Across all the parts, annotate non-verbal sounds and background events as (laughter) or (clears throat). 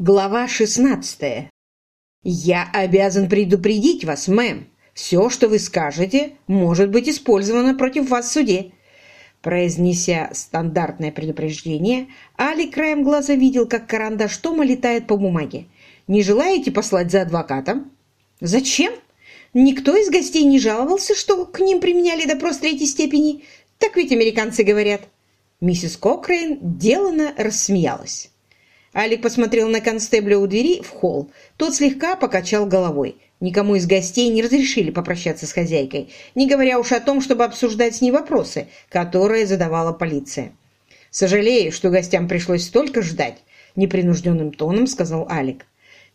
Глава 16. «Я обязан предупредить вас, мэм. Все, что вы скажете, может быть использовано против вас в суде». Произнеся стандартное предупреждение, Али краем глаза видел, как карандаш Тома летает по бумаге. «Не желаете послать за адвокатом?» «Зачем? Никто из гостей не жаловался, что к ним применяли допрос третьей степени. Так ведь американцы говорят». Миссис Кокрейн делано рассмеялась. Алик посмотрел на констебля у двери в холл. Тот слегка покачал головой. Никому из гостей не разрешили попрощаться с хозяйкой, не говоря уж о том, чтобы обсуждать с ней вопросы, которые задавала полиция. «Сожалею, что гостям пришлось столько ждать», — непринужденным тоном сказал Алик.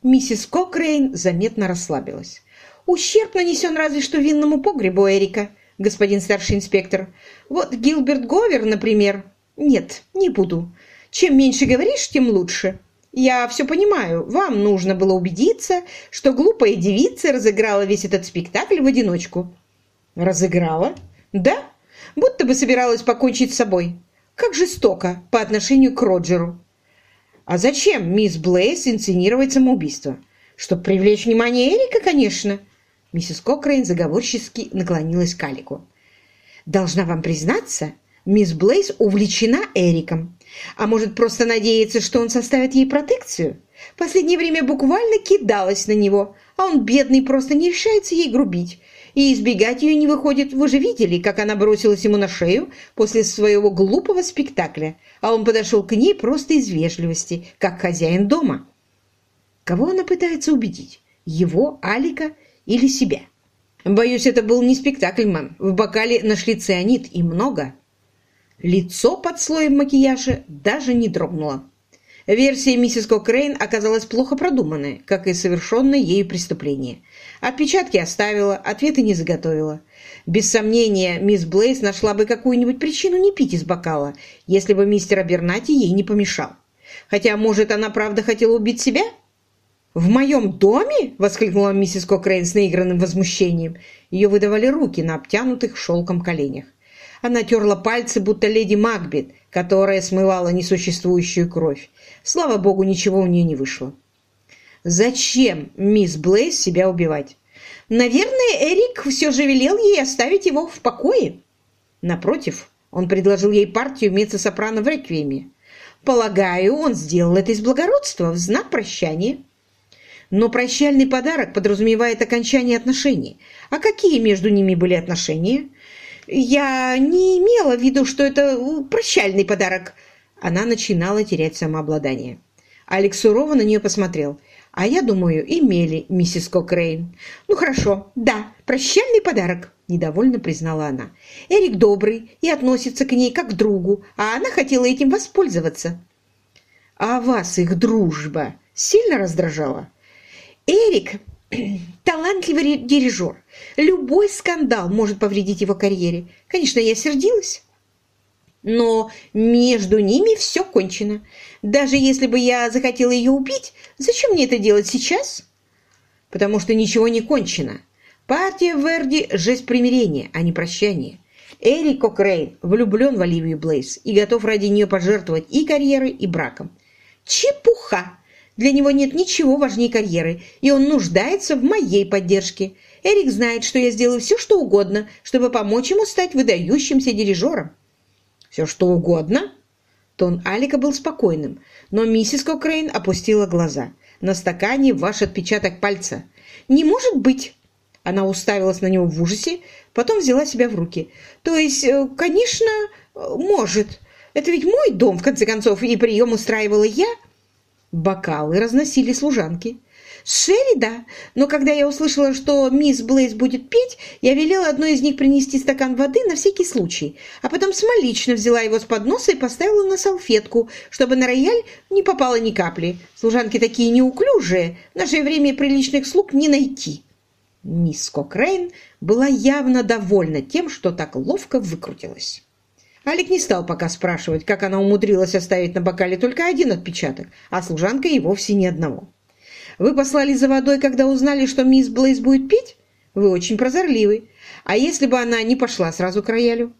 Миссис Кокрейн заметно расслабилась. «Ущерб нанесен разве что винному погребу Эрика, господин старший инспектор. Вот Гилберт Говер, например. Нет, не буду. Чем меньше говоришь, тем лучше. Я все понимаю, вам нужно было убедиться, что глупая девица разыграла весь этот спектакль в одиночку. Разыграла? Да, будто бы собиралась покончить с собой. Как жестоко по отношению к Роджеру. А зачем мисс Блейс инсценировать самоубийство? Чтобы привлечь внимание Эрика, конечно. Миссис Кокрейн заговорчески наклонилась к Алику. Должна вам признаться, мисс Блейс увлечена Эриком. А может, просто надеется, что он составит ей протекцию? В последнее время буквально кидалась на него, а он, бедный, просто не решается ей грубить. И избегать ее не выходит. Вы же видели, как она бросилась ему на шею после своего глупого спектакля, а он подошел к ней просто из вежливости, как хозяин дома. Кого она пытается убедить? Его, Алика или себя? Боюсь, это был не спектакль, мэм. В бокале нашли цианид и много. Лицо под слоем макияжа даже не дрогнуло. Версия миссис Кокрейн оказалась плохо продуманной, как и совершенное ею преступление. Отпечатки оставила, ответы не заготовила. Без сомнения, мисс Блейз нашла бы какую-нибудь причину не пить из бокала, если бы мистер Абернати ей не помешал. Хотя, может, она правда хотела убить себя? «В моем доме?» – воскликнула миссис Кокрейн с наигранным возмущением. Ее выдавали руки на обтянутых шелком коленях. Она терла пальцы, будто леди Макбет, которая смывала несуществующую кровь. Слава богу, ничего у нее не вышло. Зачем мисс Блейз себя убивать? Наверное, Эрик все же велел ей оставить его в покое. Напротив, он предложил ей партию меццо-сопрано в реквиеме. Полагаю, он сделал это из благородства, в знак прощания. Но прощальный подарок подразумевает окончание отношений. А какие между ними были отношения? Я не имела в виду, что это прощальный подарок. Она начинала терять самообладание. Алекс сурово на нее посмотрел. А я думаю, имели, миссис Кокрейн. Ну хорошо, да, прощальный подарок, недовольно признала она. Эрик добрый и относится к ней как к другу, а она хотела этим воспользоваться. А вас их дружба сильно раздражала? Эрик (clears throat) талантливый дирижер. Любой скандал может повредить его карьере. Конечно, я сердилась. Но между ними все кончено. Даже если бы я захотела ее убить, зачем мне это делать сейчас? Потому что ничего не кончено. Партия Верди – жест примирения, а не прощания. Эрик Кокрейн влюблен в Оливию Блейс и готов ради нее пожертвовать и карьерой, и браком. Чепуха! Для него нет ничего важнее карьеры, и он нуждается в моей поддержке. Эрик знает, что я сделаю все, что угодно, чтобы помочь ему стать выдающимся дирижером. Все, что угодно? Тон Алика был спокойным, но миссис Кокрейн опустила глаза. На стакане ваш отпечаток пальца. Не может быть! Она уставилась на него в ужасе, потом взяла себя в руки. То есть, э, конечно, может. Это ведь мой дом, в конце концов, и прием устраивала я. Бокалы разносили служанки. Шерри, да, но когда я услышала, что мисс Блейз будет петь, я велела одной из них принести стакан воды на всякий случай, а потом смолично взяла его с подноса и поставила на салфетку, чтобы на рояль не попало ни капли. Служанки такие неуклюжие, в наше время приличных слуг не найти. Мисс Кокрейн была явно довольна тем, что так ловко выкрутилась. Алик не стал пока спрашивать, как она умудрилась оставить на бокале только один отпечаток, а служанка и вовсе ни одного. «Вы послали за водой, когда узнали, что мисс Блейз будет пить? Вы очень прозорливы. А если бы она не пошла сразу к роялю?»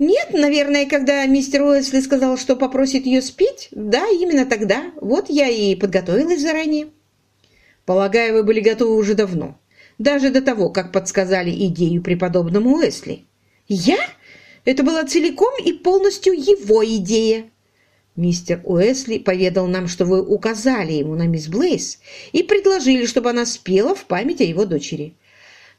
Нет, наверное, когда мистер Уэсли сказал, что попросит ее спеть, да, именно тогда. Вот я и подготовилась заранее. Полагаю, вы были готовы уже давно, даже до того, как подсказали идею преподобному Уэсли. Я? Это была целиком и полностью его идея. Мистер Уэсли поведал нам, что вы указали ему на мисс Блейс и предложили, чтобы она спела в память о его дочери.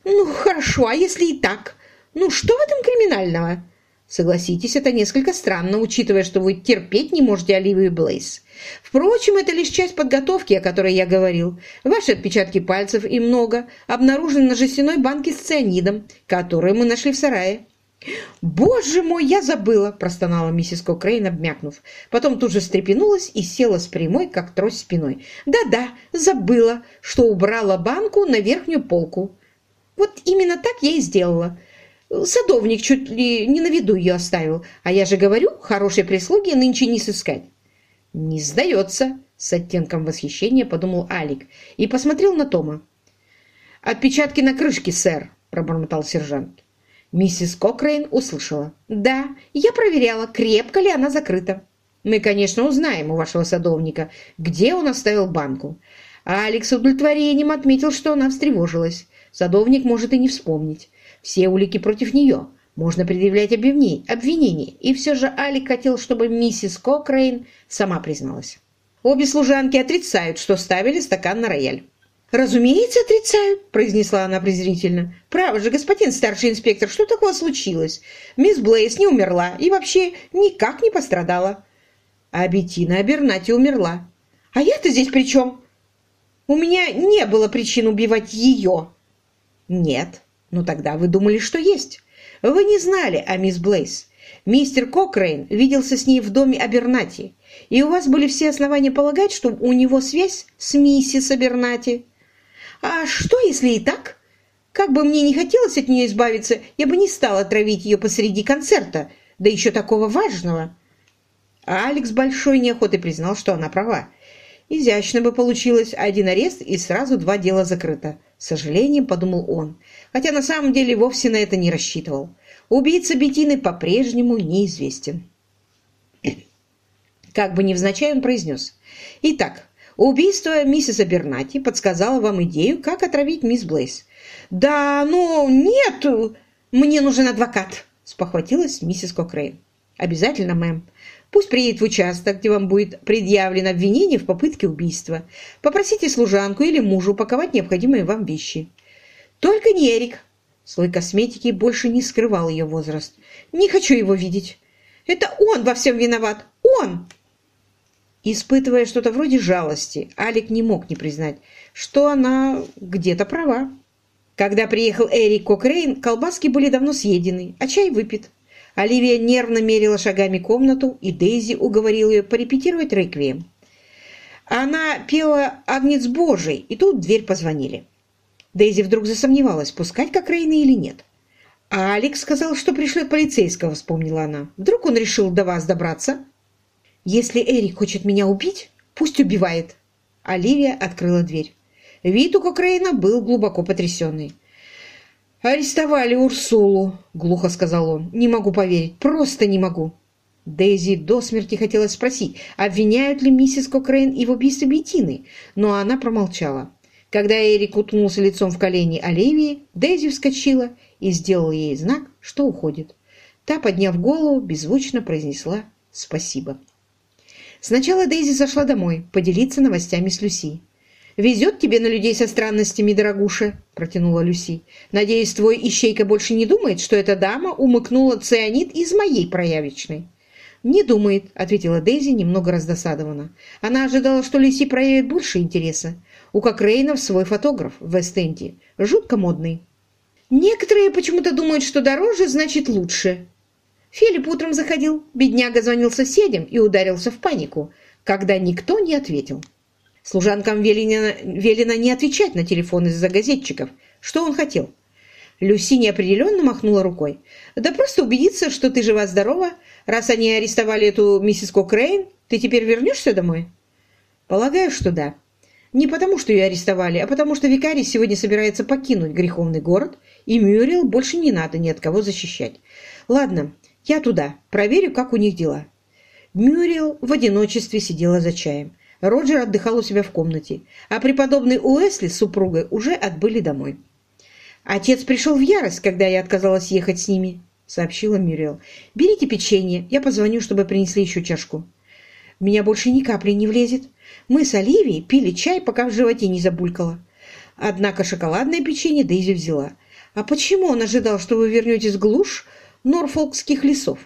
Ну, хорошо, а если и так? Ну, что в этом криминального? Согласитесь, это несколько странно, учитывая, что вы терпеть не можете Оливию Блейс. Впрочем, это лишь часть подготовки, о которой я говорил. Ваши отпечатки пальцев и много обнаружены на жестяной банке с цианидом, которую мы нашли в сарае. «Боже мой, я забыла!» – простонала миссис Кокрейн, обмякнув. Потом тут же встрепенулась и села с прямой, как трость спиной. «Да-да, забыла, что убрала банку на верхнюю полку. Вот именно так я и сделала. Садовник чуть ли не на виду ее оставил. А я же говорю, хорошей прислуги нынче не сыскать». «Не сдается!» – с оттенком восхищения подумал Алик и посмотрел на Тома. «Отпечатки на крышке, сэр!» – пробормотал сержант. Миссис Кокрейн услышала. «Да, я проверяла, крепко ли она закрыта. Мы, конечно, узнаем у вашего садовника, где он оставил банку». Алекс удовлетворением отметил, что она встревожилась. Садовник может и не вспомнить. Все улики против нее. Можно предъявлять обвинения. И все же Алик хотел, чтобы миссис Кокрейн сама призналась. Обе служанки отрицают, что ставили стакан на рояль. «Разумеется, отрицают», — произнесла она презрительно. «Право же, господин старший инспектор, что такого случилось? Мисс Блейс не умерла и вообще никак не пострадала». А Беттина Абернати умерла. «А я-то здесь при чем?» «У меня не было причин убивать ее». «Нет. Ну тогда вы думали, что есть. Вы не знали о мисс Блейс. Мистер Кокрейн виделся с ней в доме Абернати, и у вас были все основания полагать, что у него связь с миссис Абернати». А что, если и так? Как бы мне не хотелось от нее избавиться, я бы не стала травить ее посреди концерта, да еще такого важного. А Алекс большой неохотой признал, что она права. Изящно бы получилось один арест и сразу два дела закрыто. С сожалением подумал он, хотя на самом деле вовсе на это не рассчитывал. Убийца Бетины по-прежнему неизвестен. Как бы невзначай он произнес. «Итак, Убийство миссис Абернати подсказало вам идею, как отравить мисс Блейс. «Да, но нет, мне нужен адвокат», – спохватилась миссис Кокрейн. «Обязательно, мэм. Пусть приедет в участок, где вам будет предъявлено обвинение в попытке убийства. Попросите служанку или мужа упаковать необходимые вам вещи». «Только не Эрик». Слой косметики больше не скрывал ее возраст. «Не хочу его видеть. Это он во всем виноват. Он!» Испытывая что-то вроде жалости, Алик не мог не признать, что она где-то права. Когда приехал Эрик Кокрейн, колбаски были давно съедены, а чай выпит. Оливия нервно мерила шагами комнату, и Дейзи уговорила ее порепетировать реквием. Она пела «Агнец Божий», и тут в дверь позвонили. Дейзи вдруг засомневалась, пускать Кокрейна или нет. А Алекс сказал, что пришлет полицейского, вспомнила она. Вдруг он решил до вас добраться? «Если Эрик хочет меня убить, пусть убивает». Оливия открыла дверь. Вид у Кокрейна был глубоко потрясенный. «Арестовали Урсулу», — глухо сказал он. «Не могу поверить, просто не могу». Дейзи до смерти хотела спросить, обвиняют ли миссис Кокрейн и в убийстве Беттины, но она промолчала. Когда Эрик уткнулся лицом в колени Оливии, Дейзи вскочила и сделала ей знак, что уходит. Та, подняв голову, беззвучно произнесла «спасибо». Сначала Дейзи зашла домой, поделиться новостями с Люси. «Везет тебе на людей со странностями, дорогуша», – протянула Люси. «Надеюсь, твой ищейка больше не думает, что эта дама умыкнула цианид из моей проявочной». «Не думает», – ответила Дейзи, немного раздосадована. Она ожидала, что Люси проявит больше интереса. У Кокрейнов свой фотограф в Вест-Энде, жутко модный. «Некоторые почему-то думают, что дороже значит лучше», Филипп утром заходил, бедняга звонил соседям и ударился в панику, когда никто не ответил. Служанкам велено, велено не отвечать на телефон из-за газетчиков. Что он хотел? Люси неопределенно махнула рукой. «Да просто убедиться, что ты жива-здорова. Раз они арестовали эту миссис Кокрейн, ты теперь вернешься домой?» «Полагаю, что да. Не потому, что ее арестовали, а потому, что викарий сегодня собирается покинуть греховный город, и Мюррел больше не надо ни от кого защищать. Ладно, Я туда, проверю, как у них дела». Мюрриел в одиночестве сидела за чаем. Роджер отдыхал у себя в комнате, а преподобный Уэсли с супругой уже отбыли домой. «Отец пришел в ярость, когда я отказалась ехать с ними», — сообщила Мюрриел. «Берите печенье, я позвоню, чтобы принесли еще чашку». «В меня больше ни капли не влезет. Мы с Оливией пили чай, пока в животе не забулькало. Однако шоколадное печенье Дейзи взяла. А почему он ожидал, что вы вернетесь в глушь норфолкских лесов?»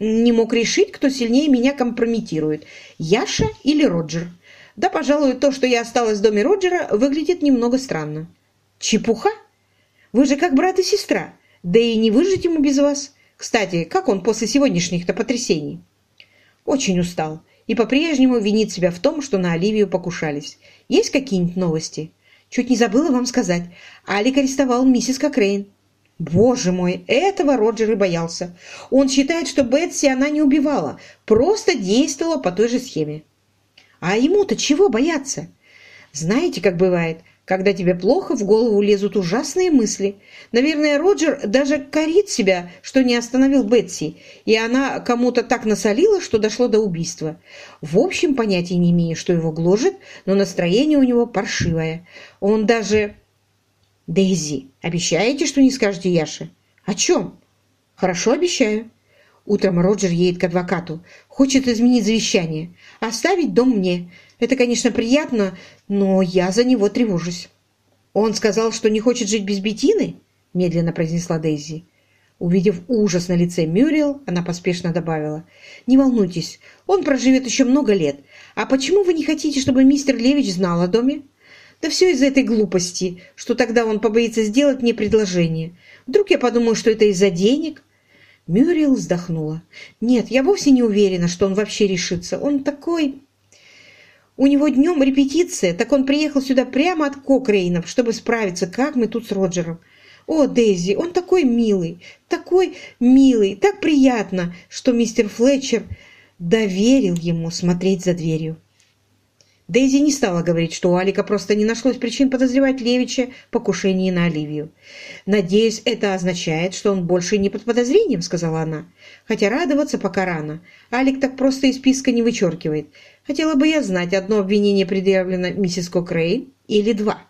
Не мог решить, кто сильнее меня компрометирует, Яша или Роджер. Да, пожалуй, то, что я осталась в доме Роджера, выглядит немного странно. Чепуха? Вы же как брат и сестра, да и не выжить ему без вас. Кстати, как он после сегодняшних-то потрясений? Очень устал и по-прежнему винит себя в том, что на Оливию покушались. Есть какие-нибудь новости? Чуть не забыла вам сказать. Алик арестовал миссис Кокрейн. Боже мой, этого Роджер и боялся. Он считает, что Бетси она не убивала, просто действовала по той же схеме. А ему-то чего бояться? Знаете, как бывает, когда тебе плохо, в голову лезут ужасные мысли. Наверное, Роджер даже корит себя, что не остановил Бетси, и она кому-то так насолила, что дошло до убийства. В общем, понятия не имею, что его гложет, но настроение у него паршивое. Он даже «Дейзи, обещаете, что не скажете Яше?» «О чем?» «Хорошо, обещаю». Утром Роджер едет к адвокату. Хочет изменить завещание. Оставить дом мне. Это, конечно, приятно, но я за него тревожусь. Он сказал, что не хочет жить без Бетины? Медленно произнесла Дейзи. Увидев ужас на лице Мюрриел, она поспешно добавила. «Не волнуйтесь, он проживет еще много лет. А почему вы не хотите, чтобы мистер Левич знал о доме?» Да все из-за этой глупости, что тогда он побоится сделать мне предложение. Вдруг я подумаю, что это из-за денег?» Мюрриел вздохнула. «Нет, я вовсе не уверена, что он вообще решится. Он такой...» «У него днем репетиция, так он приехал сюда прямо от Кокрейнов, чтобы справиться, как мы тут с Роджером. О, Дейзи, он такой милый, такой милый, так приятно, что мистер Флетчер доверил ему смотреть за дверью». Дейзи не стала говорить, что у Алика просто не нашлось причин подозревать Левича в покушении на Оливию. «Надеюсь, это означает, что он больше не под подозрением», — сказала она. «Хотя радоваться пока рано. Алик так просто из списка не вычеркивает. Хотела бы я знать, одно обвинение предъявлено миссис Кокрейн или два».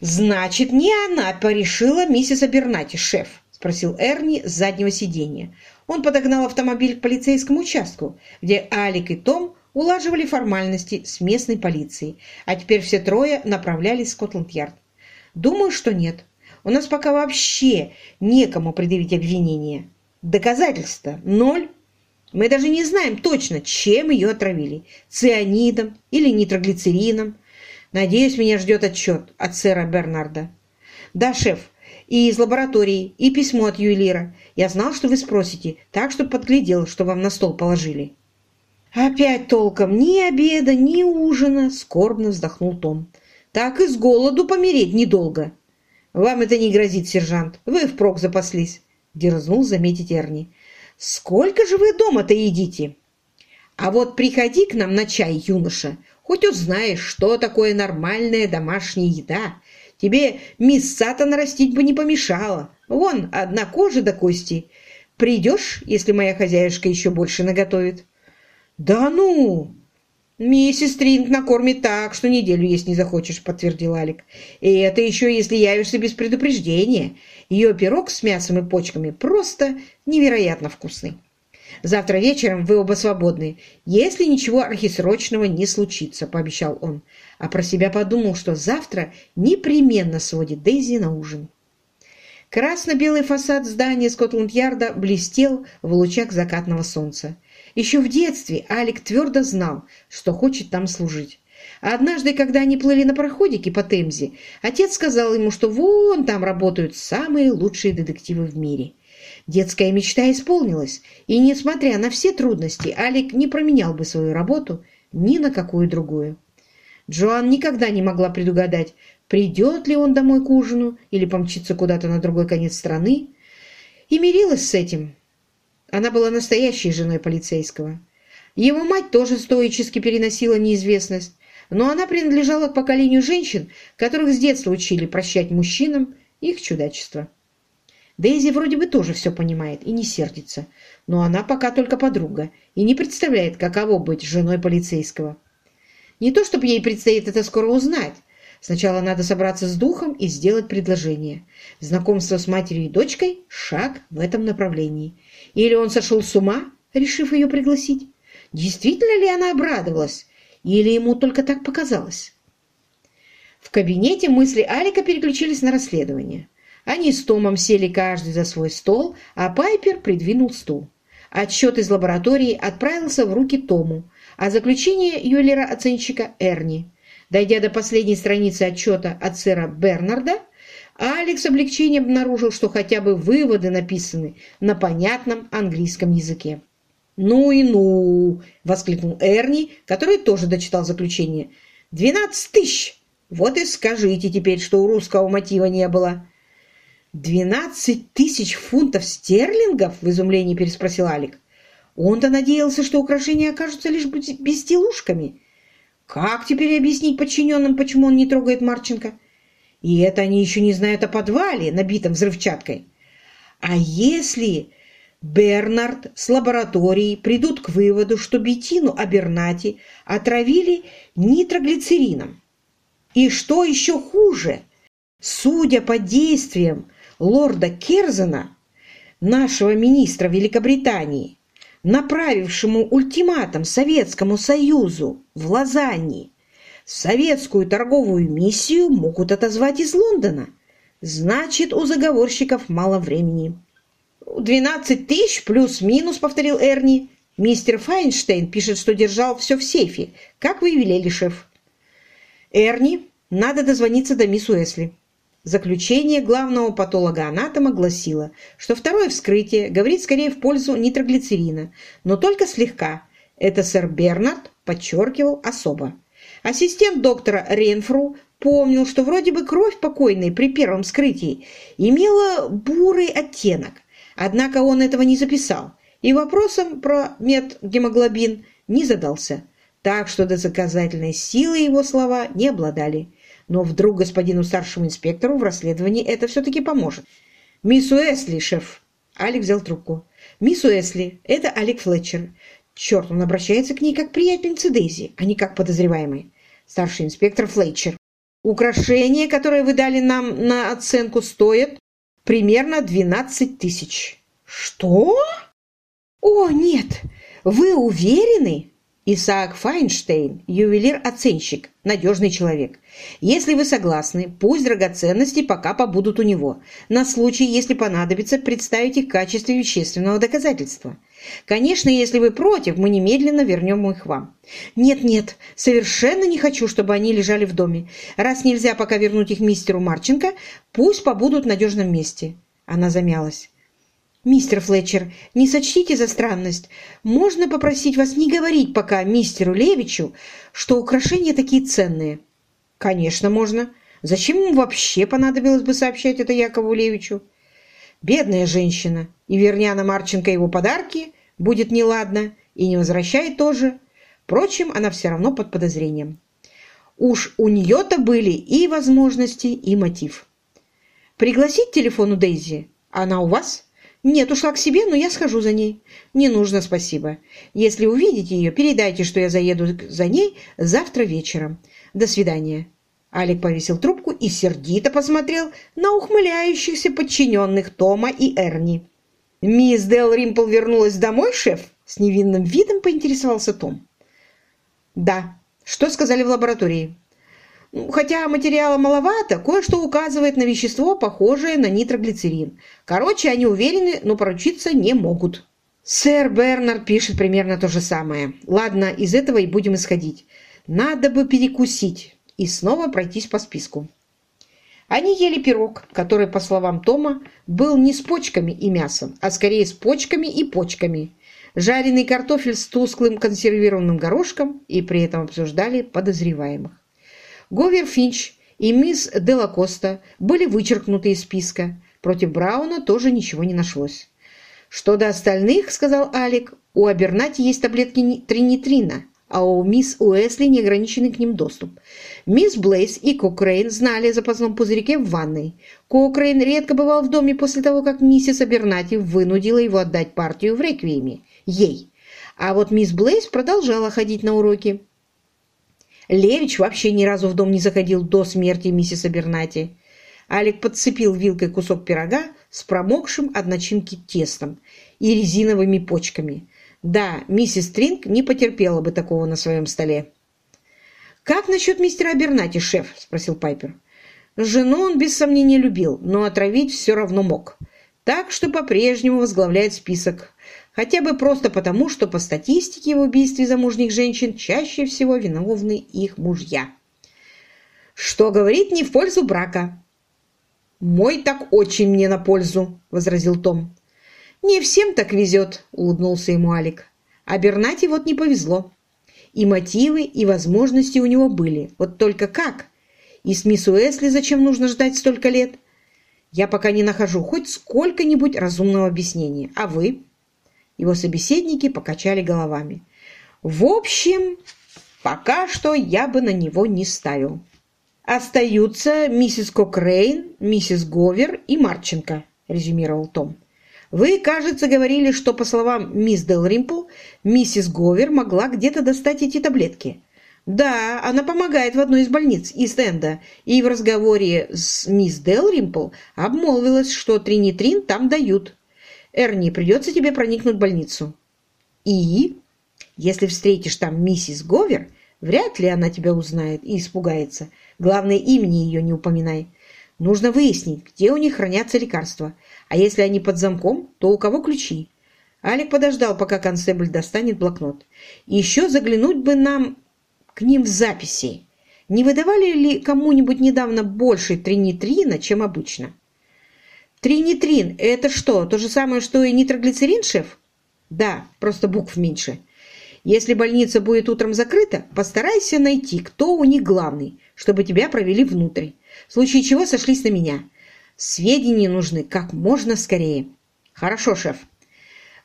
«Значит, не она порешила миссис Абернати, шеф?» — спросил Эрни с заднего сиденья. Он подогнал автомобиль к полицейскому участку, где Алик и Том улаживали формальности с местной полицией, а теперь все трое направлялись в Скотланд-Ярд. Думаю, что нет. У нас пока вообще некому предъявить обвинение. Доказательства ноль. Мы даже не знаем точно, чем ее отравили. Цианидом или нитроглицерином. Надеюсь, меня ждет отчет от сэра Бернарда. Да, шеф, и из лаборатории, и письмо от ювелира. Я знал, что вы спросите, так что подглядел, что вам на стол положили. «Опять толком ни обеда, ни ужина!» — скорбно вздохнул Том. «Так и с голоду помереть недолго!» «Вам это не грозит, сержант. Вы впрок запаслись!» — дерзнул заметить Эрни. «Сколько же вы дома-то едите?» «А вот приходи к нам на чай, юноша, хоть узнаешь, что такое нормальная домашняя еда. Тебе мяса-то нарастить бы не помешало. Вон, одна кожа до кости. Придешь, если моя хозяюшка еще больше наготовит?» «Да ну!» «Миссис Тринг накормит так, что неделю есть не захочешь», — подтвердил Алик. «И это еще если явишься без предупреждения. Ее пирог с мясом и почками просто невероятно вкусный. Завтра вечером вы оба свободны, если ничего архисрочного не случится», — пообещал он. А про себя подумал, что завтра непременно сводит Дейзи на ужин. Красно-белый фасад здания Скотланд-Ярда блестел в лучах закатного солнца. Еще в детстве Алик твердо знал, что хочет там служить. А однажды, когда они плыли на пароходике по Темзе, отец сказал ему, что вон там работают самые лучшие детективы в мире. Детская мечта исполнилась, и, несмотря на все трудности, Алик не променял бы свою работу ни на какую другую. Джоан никогда не могла предугадать, придет ли он домой к ужину или помчится куда-то на другой конец страны, и мирилась с этим, она была настоящей женой полицейского. Его мать тоже стоически переносила неизвестность, но она принадлежала к поколению женщин, которых с детства учили прощать мужчинам их чудачество. Дейзи вроде бы тоже все понимает и не сердится, но она пока только подруга и не представляет, каково быть женой полицейского. Не то, чтобы ей предстоит это скоро узнать. Сначала надо собраться с духом и сделать предложение. Знакомство с матерью и дочкой – шаг в этом направлении. Или он сошел с ума, решив ее пригласить? Действительно ли она обрадовалась? Или ему только так показалось? В кабинете мысли Алика переключились на расследование. Они с Томом сели каждый за свой стол, а Пайпер придвинул стул. Отчет из лаборатории отправился в руки Тому, а заключение ювелира-оценщика Эрни. Дойдя до последней страницы отчета от сэра Бернарда, Алекс с облегчением обнаружил, что хотя бы выводы написаны на понятном английском языке. «Ну и ну!» — воскликнул Эрни, который тоже дочитал заключение. «Двенадцать тысяч! Вот и скажите теперь, что у русского мотива не было!» «Двенадцать тысяч фунтов стерлингов?» — в изумлении переспросил Алик. Он-то надеялся, что украшения окажутся лишь безделушками. Как теперь объяснить подчиненным, почему он не трогает Марченко? И это они еще не знают о подвале, набитом взрывчаткой. А если Бернард с лабораторией придут к выводу, что Бетину Абернати отравили нитроглицерином? И что еще хуже, судя по действиям лорда Керзена, нашего министра Великобритании, направившему ультиматум Советскому Союзу в Лозанне, советскую торговую миссию могут отозвать из Лондона. Значит, у заговорщиков мало времени. «Двенадцать тысяч плюс-минус», — повторил Эрни. «Мистер Файнштейн пишет, что держал все в сейфе, как вы велели, шеф». «Эрни, надо дозвониться до мисс Уэсли». Заключение главного патолога-анатома гласило, что второе вскрытие говорит скорее в пользу нитроглицерина, но только слегка. Это сэр Бернард подчеркивал особо. Ассистент доктора Ренфру помнил, что вроде бы кровь покойной при первом вскрытии имела бурый оттенок, однако он этого не записал и вопросом про медгемоглобин не задался, так что до доказательной силы его слова не обладали. Но вдруг господину старшему инспектору в расследовании это все-таки поможет. «Мисс Уэсли, шеф!» Алик взял трубку. «Мисс Уэсли, это Алик Флетчер. Черт, он обращается к ней как приятельница Дейзи, а не как подозреваемый. Старший инспектор Флетчер. Украшение, которое вы дали нам на оценку, стоит примерно 12 тысяч». «Что?» «О, нет! Вы уверены?» Исаак Файнштейн – ювелир-оценщик, надежный человек. Если вы согласны, пусть драгоценности пока побудут у него, на случай, если понадобится представить их в качестве вещественного доказательства. Конечно, если вы против, мы немедленно вернем их вам. Нет-нет, совершенно не хочу, чтобы они лежали в доме. Раз нельзя пока вернуть их мистеру Марченко, пусть побудут в надежном месте. Она замялась. «Мистер Флетчер, не сочтите за странность. Можно попросить вас не говорить пока мистеру Левичу, что украшения такие ценные?» «Конечно, можно. Зачем ему вообще понадобилось бы сообщать это Якову Левичу?» «Бедная женщина. И верня Марченко его подарки будет неладно, и не возвращает тоже. Впрочем, она все равно под подозрением. Уж у нее-то были и возможности, и мотив. Пригласить телефону Дейзи? Она у вас?» «Нет, ушла к себе, но я схожу за ней». «Не нужно, спасибо. Если увидите ее, передайте, что я заеду за ней завтра вечером. До свидания». Алик повесил трубку и сердито посмотрел на ухмыляющихся подчиненных Тома и Эрни. «Мисс Дел Римпл вернулась домой, шеф?» С невинным видом поинтересовался Том. «Да. Что сказали в лаборатории?» Хотя материала маловато, кое-что указывает на вещество, похожее на нитроглицерин. Короче, они уверены, но поручиться не могут. Сэр Бернард пишет примерно то же самое. Ладно, из этого и будем исходить. Надо бы перекусить и снова пройтись по списку. Они ели пирог, который, по словам Тома, был не с почками и мясом, а скорее с почками и почками. Жареный картофель с тусклым консервированным горошком и при этом обсуждали подозреваемых. Говер Финч и мисс Делакоста были вычеркнуты из списка. Против Брауна тоже ничего не нашлось. «Что до остальных, — сказал Алик, — у Абернати есть таблетки тринитрина, а у мисс Уэсли неограниченный к ним доступ. Мисс Блейс и Кокрейн знали о запасном пузырьке в ванной. Кокрейн редко бывал в доме после того, как миссис Абернати вынудила его отдать партию в реквиеме. Ей. А вот мисс Блейс продолжала ходить на уроки. Левич вообще ни разу в дом не заходил до смерти миссис Абернати. Алик подцепил вилкой кусок пирога с промокшим от начинки тестом и резиновыми почками. Да, миссис Тринг не потерпела бы такого на своем столе. «Как насчет мистера Абернати, шеф?» – спросил Пайпер. Жену он без сомнения любил, но отравить все равно мог. Так что по-прежнему возглавляет список. Хотя бы просто потому, что по статистике в убийстве замужних женщин чаще всего виновны их мужья. Что говорит не в пользу брака. «Мой так очень мне на пользу», – возразил Том. «Не всем так везет», – улыбнулся ему Алик. «А Бернати вот не повезло. И мотивы, и возможности у него были. Вот только как? И с мисс Уэсли зачем нужно ждать столько лет? Я пока не нахожу хоть сколько-нибудь разумного объяснения. А вы?» Его собеседники покачали головами. «В общем, пока что я бы на него не ставил». «Остаются миссис Кокрейн, миссис Говер и Марченко», – резюмировал Том. «Вы, кажется, говорили, что, по словам мисс Делримпл, миссис Говер могла где-то достать эти таблетки». «Да, она помогает в одной из больниц Ист-Энда, и в разговоре с мисс Делримпл обмолвилась, что тринитрин там дают. Эрни, придется тебе проникнуть в больницу». «И?» «Если встретишь там миссис Говер, вряд ли она тебя узнает и испугается». Главное, имени ее не упоминай. Нужно выяснить, где у них хранятся лекарства. А если они под замком, то у кого ключи? Алик подождал, пока констебль достанет блокнот. Еще заглянуть бы нам к ним в записи. Не выдавали ли кому-нибудь недавно больше тринитрина, чем обычно? Тринитрин – это что, то же самое, что и нитроглицерин, шеф? Да, просто букв меньше. Если больница будет утром закрыта, постарайся найти, кто у них главный, чтобы тебя провели внутрь. В случае чего сошлись на меня. Сведения нужны как можно скорее. Хорошо, шеф.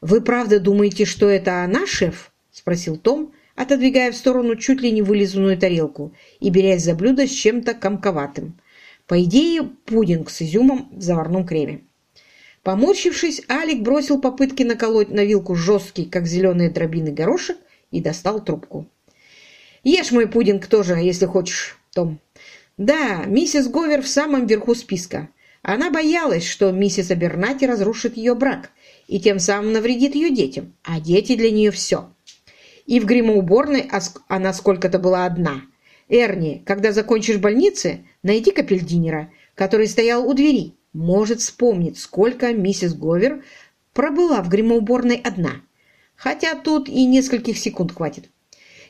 Вы правда думаете, что это она, шеф? Спросил Том, отодвигая в сторону чуть ли не вылизанную тарелку и берясь за блюдо с чем-то комковатым. По идее, пудинг с изюмом в заварном креме. Поморщившись, Алик бросил попытки наколоть на вилку жесткий, как зеленые дробины горошек, и достал трубку. «Ешь мой пудинг тоже, если хочешь, Том». «Да, миссис Говер в самом верху списка. Она боялась, что миссис Абернати разрушит ее брак и тем самым навредит ее детям, а дети для нее все. И в гримоуборной она сколько-то была одна. Эрни, когда закончишь в больнице, найди капельдинера, который стоял у двери. Может вспомнить, сколько миссис Говер пробыла в гримоуборной одна. Хотя тут и нескольких секунд хватит.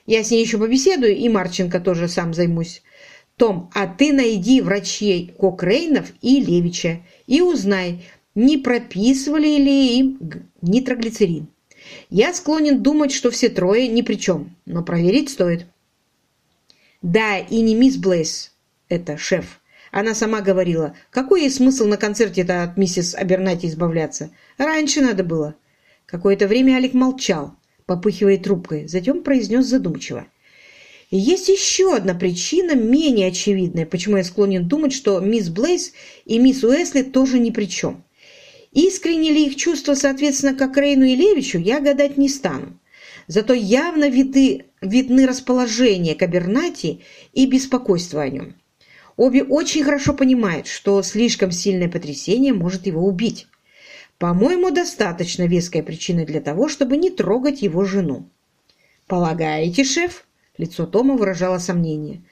Я с ней еще побеседую, и Марченко тоже сам займусь. Том, а ты найди врачей Кокрейнов и Левича и узнай, не прописывали ли им нитроглицерин. Я склонен думать, что все трое ни при чем, но проверить стоит. Да, и не мисс Блейс, это шеф. Она сама говорила, какой ей смысл на концерте-то от миссис Абернати избавляться? Раньше надо было. Какое-то время Алик молчал, попыхивая трубкой, затем произнес задумчиво. Есть еще одна причина, менее очевидная, почему я склонен думать, что мисс Блейс и мисс Уэсли тоже ни при чем. Искренне ли их чувства, соответственно, как Рейну и Левичу, я гадать не стану. Зато явно виды, видны расположение к Абернати и беспокойство о нем. Обе очень хорошо понимают, что слишком сильное потрясение может его убить. По-моему, достаточно веская причина для того, чтобы не трогать его жену. «Полагаете, шеф?» Лицо Тома выражало сомнение.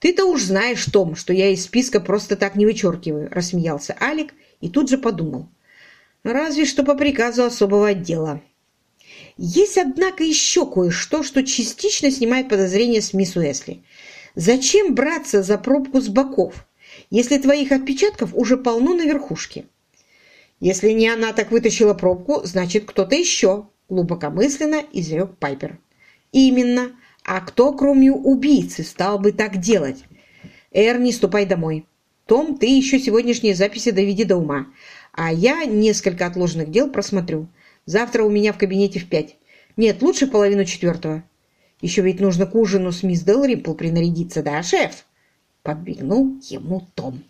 «Ты-то уж знаешь, Том, что я из списка просто так не вычеркиваю», рассмеялся Алик и тут же подумал. «Разве что по приказу особого отдела». Есть, однако, еще кое-что, что частично снимает подозрение с мисс Уэсли. Зачем браться за пробку с боков, если твоих отпечатков уже полно на верхушке? Если не она так вытащила пробку, значит кто-то еще, глубокомысленно изрек Пайпер. Именно. А кто, кроме убийцы, стал бы так делать? Эрни, ступай домой. Том, ты еще сегодняшние записи доведи до ума. А я несколько отложенных дел просмотрю. Завтра у меня в кабинете в пять. Нет, лучше половину четвертого. Еще ведь нужно к ужину с мисс Делримпл принарядиться, да, шеф?» Подбегнул ему Том.